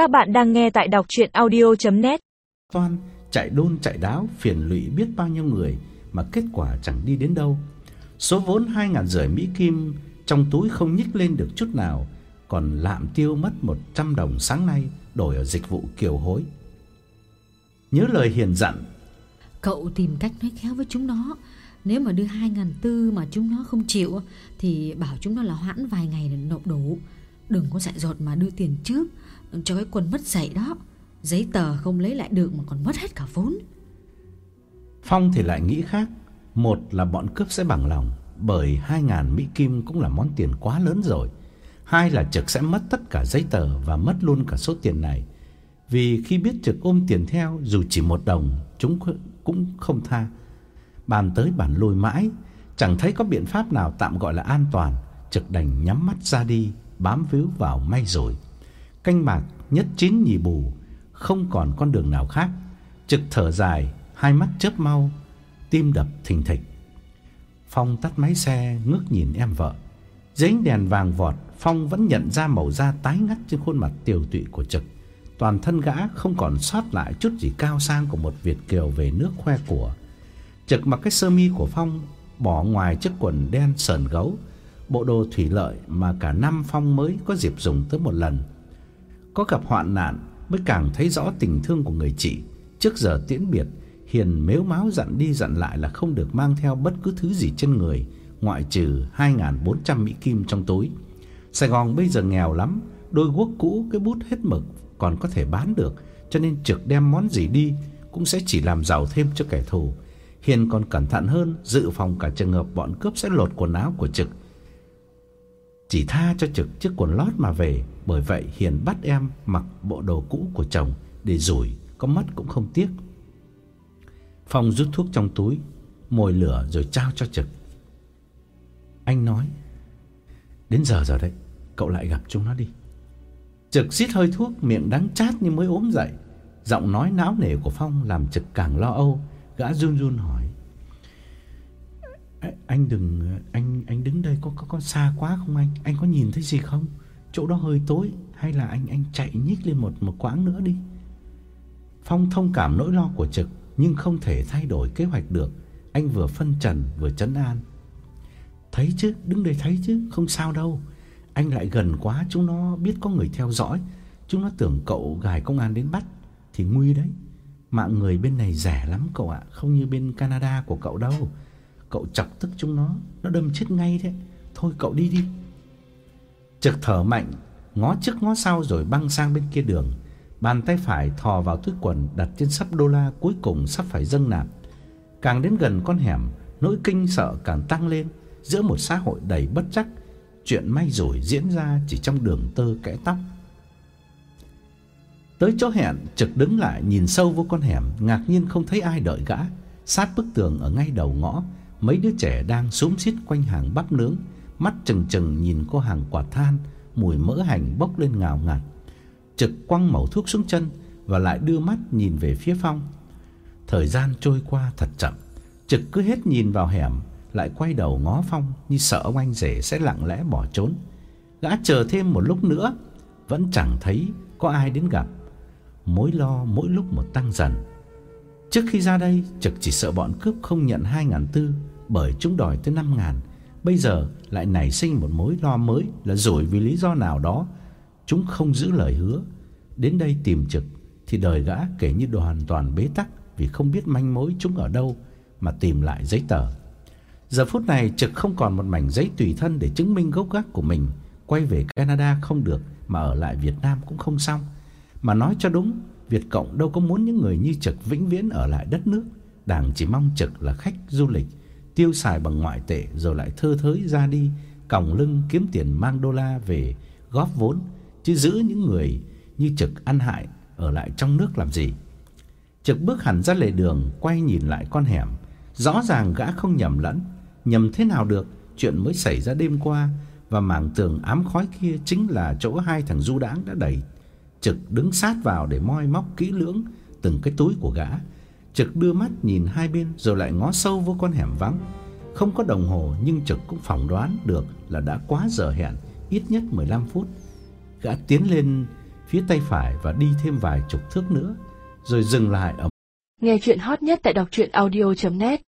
Các bạn đang nghe tại đọc audio net Toan chạy đôn chạy đáo phiền lụy biết bao nhiêu người mà kết quả chẳng đi đến đâu. Số vốn hai ngàn rưỡi Mỹ Kim trong túi không nhích lên được chút nào, còn lạm tiêu mất 100 đồng sáng nay đổi ở dịch vụ kiều hối. Nhớ lời hiền dặn, Cậu tìm cách nói khéo với chúng nó Nếu mà đưa hai ngàn tư mà chúng nó không chịu Thì bảo chúng nó là hoãn vài ngày để nộp đủ Đừng có dại dột mà đưa tiền trước Cho cái quân mất dạy đó Giấy tờ không lấy lại được mà còn mất hết cả vốn Phong thì lại nghĩ khác, một là bọn cướp sẽ bằng lòng, bởi hai ngàn Mỹ Kim cũng là món tiền quá lớn rồi. Hai là Trực sẽ mất tất cả giấy tờ và mất luôn cả số tiền này. Vì khi biết Trực ôm tiền theo dù chỉ một đồng, chúng cũng không tha. Bàn tới bàn lôi mãi, chẳng thấy có biện pháp nào tạm gọi là an toàn, Trực đành nhắm mắt ra đi, bám víu vào may rồi. Canh bạc nhất chín nhì bù, không còn con đường nào khác. Trực thở dài, hai mắt chớp mau, tim đập thình thịch. Phong tắt máy xe, ngước nhìn em vợ. Dưới đèn vàng vọt, Phong vẫn nhận ra màu da tái ngắt trên khuôn mặt tiều tụy của Trực. Toàn thân gã không còn sót lại chút gì cao sang của một Việt kiều về nước khoe của. Trực mặc cái sơ mi của Phong, bỏ ngoài chiếc quần đen sờn gấu, bộ đồ thủy lợi mà cả năm Phong mới có dịp dùng tới một lần. Có gặp hoạn nạn mới càng thấy rõ tình thương của người chị. Trước giờ tiễn biệt, Hiền mếu máo dặn đi dặn lại là không được mang theo bất cứ thứ gì trên người, ngoại trừ 2400 Mỹ kim trong túi. Sài Gòn bây giờ nghèo lắm, đôi guốc cũ cái bút hết mực còn có thể bán được, cho nên trực đem món gì đi cũng sẽ chỉ làm giàu thêm cho kẻ thù. Hiền còn cẩn thận hơn, dự phòng cả trường hợp bọn cướp sẽ lột quần áo của Trực. Chỉ tha cho Trực chiếc quần lót mà về, bởi vậy Hiền bắt em mặc bộ đồ cũ của chồng để rủi, có mất cũng không tiếc. Phong rút thuốc trong túi, mồi lửa rồi trao cho Trực. Anh nói, đến giờ rồi đấy, cậu lại gặp chúng nó đi. Trực xít hơi thuốc, miệng đắng chát như mới ốm dậy. Giọng nói não nề của Phong làm Trực càng lo âu, gã run run hỏi: "Anh đừng anh anh đứng đây có có có xa quá không anh? Anh có nhìn thấy gì không? Chỗ đó hơi tối hay là anh anh chạy nhích lên một một quãng nữa đi." Phong thông cảm nỗi lo của Trực nhưng không thể thay đổi kế hoạch được. Anh vừa phân trần vừa trấn an. "Thấy chứ, đứng đây thấy chứ, không sao đâu." Anh lại gần quá chúng nó biết có người theo dõi, chúng nó tưởng cậu gài công an đến bắt thì nguy đấy. Mạng người bên này rẻ lắm cậu ạ, không như bên Canada của cậu đâu. Cậu chọc tức chúng nó, nó đâm chết ngay đấy. Thôi cậu đi đi. Trực thở mạnh, ngó trước ngó sau rồi băng sang bên kia đường. Bàn tay phải thò vào túi quần đặt trên sắp đô la cuối cùng sắp phải dâng nạp. Càng đến gần con hẻm, nỗi kinh sợ càng tăng lên giữa một xã hội đầy bất trắc chuyện may rủi diễn ra chỉ trong đường tơ kẽ tóc. Tới chỗ hẹn, Trực đứng lại nhìn sâu vô con hẻm, ngạc nhiên không thấy ai đợi gã. Sát bức tường ở ngay đầu ngõ, mấy đứa trẻ đang xúm xít quanh hàng bắp nướng, mắt chừng chừng nhìn cô hàng quả than, mùi mỡ hành bốc lên ngào ngạt. Trực quăng mẩu thuốc xuống chân và lại đưa mắt nhìn về phía Phong. Thời gian trôi qua thật chậm, Trực cứ hết nhìn vào hẻm lại quay đầu ngó Phong như sợ ông anh rể sẽ lặng lẽ bỏ trốn. Gã chờ thêm một lúc nữa, vẫn chẳng thấy có ai đến gặp. Mối lo mỗi lúc một tăng dần. Trước khi ra đây, Trực chỉ sợ bọn cướp không nhận 2000 tư bởi chúng đòi tới 5000. Bây giờ lại nảy sinh một mối lo mới là rồi vì lý do nào đó chúng không giữ lời hứa. Đến đây tìm Trực thì đời gã kể như hoàn toàn bế tắc vì không biết manh mối chúng ở đâu mà tìm lại giấy tờ. Giờ phút này Trực không còn một mảnh giấy tùy thân để chứng minh gốc gác của mình, quay về Canada không được mà ở lại Việt Nam cũng không xong. Mà nói cho đúng, Việt Cộng đâu có muốn những người như Trực vĩnh viễn ở lại đất nước, Đảng chỉ mong Trực là khách du lịch, tiêu xài bằng ngoại tệ rồi lại thơ thới ra đi, còng lưng kiếm tiền mang đô la về góp vốn, chứ giữ những người như Trực ăn hại ở lại trong nước làm gì. Trực bước hẳn ra lề đường, quay nhìn lại con hẻm, rõ ràng gã không nhầm lẫn, nhầm thế nào được, chuyện mới xảy ra đêm qua và mảng tường ám khói kia chính là chỗ hai thằng du đãng đã đẩy Trực đứng sát vào để moi móc kỹ lưỡng từng cái túi của gã. Trực đưa mắt nhìn hai bên rồi lại ngó sâu vô con hẻm vắng. Không có đồng hồ nhưng Trực cũng phỏng đoán được là đã quá giờ hẹn, ít nhất 15 phút. Gã tiến lên phía tay phải và đi thêm vài chục thước nữa, rồi dừng lại ở Nghe chuyện hot nhất tại đọc truyện audio.net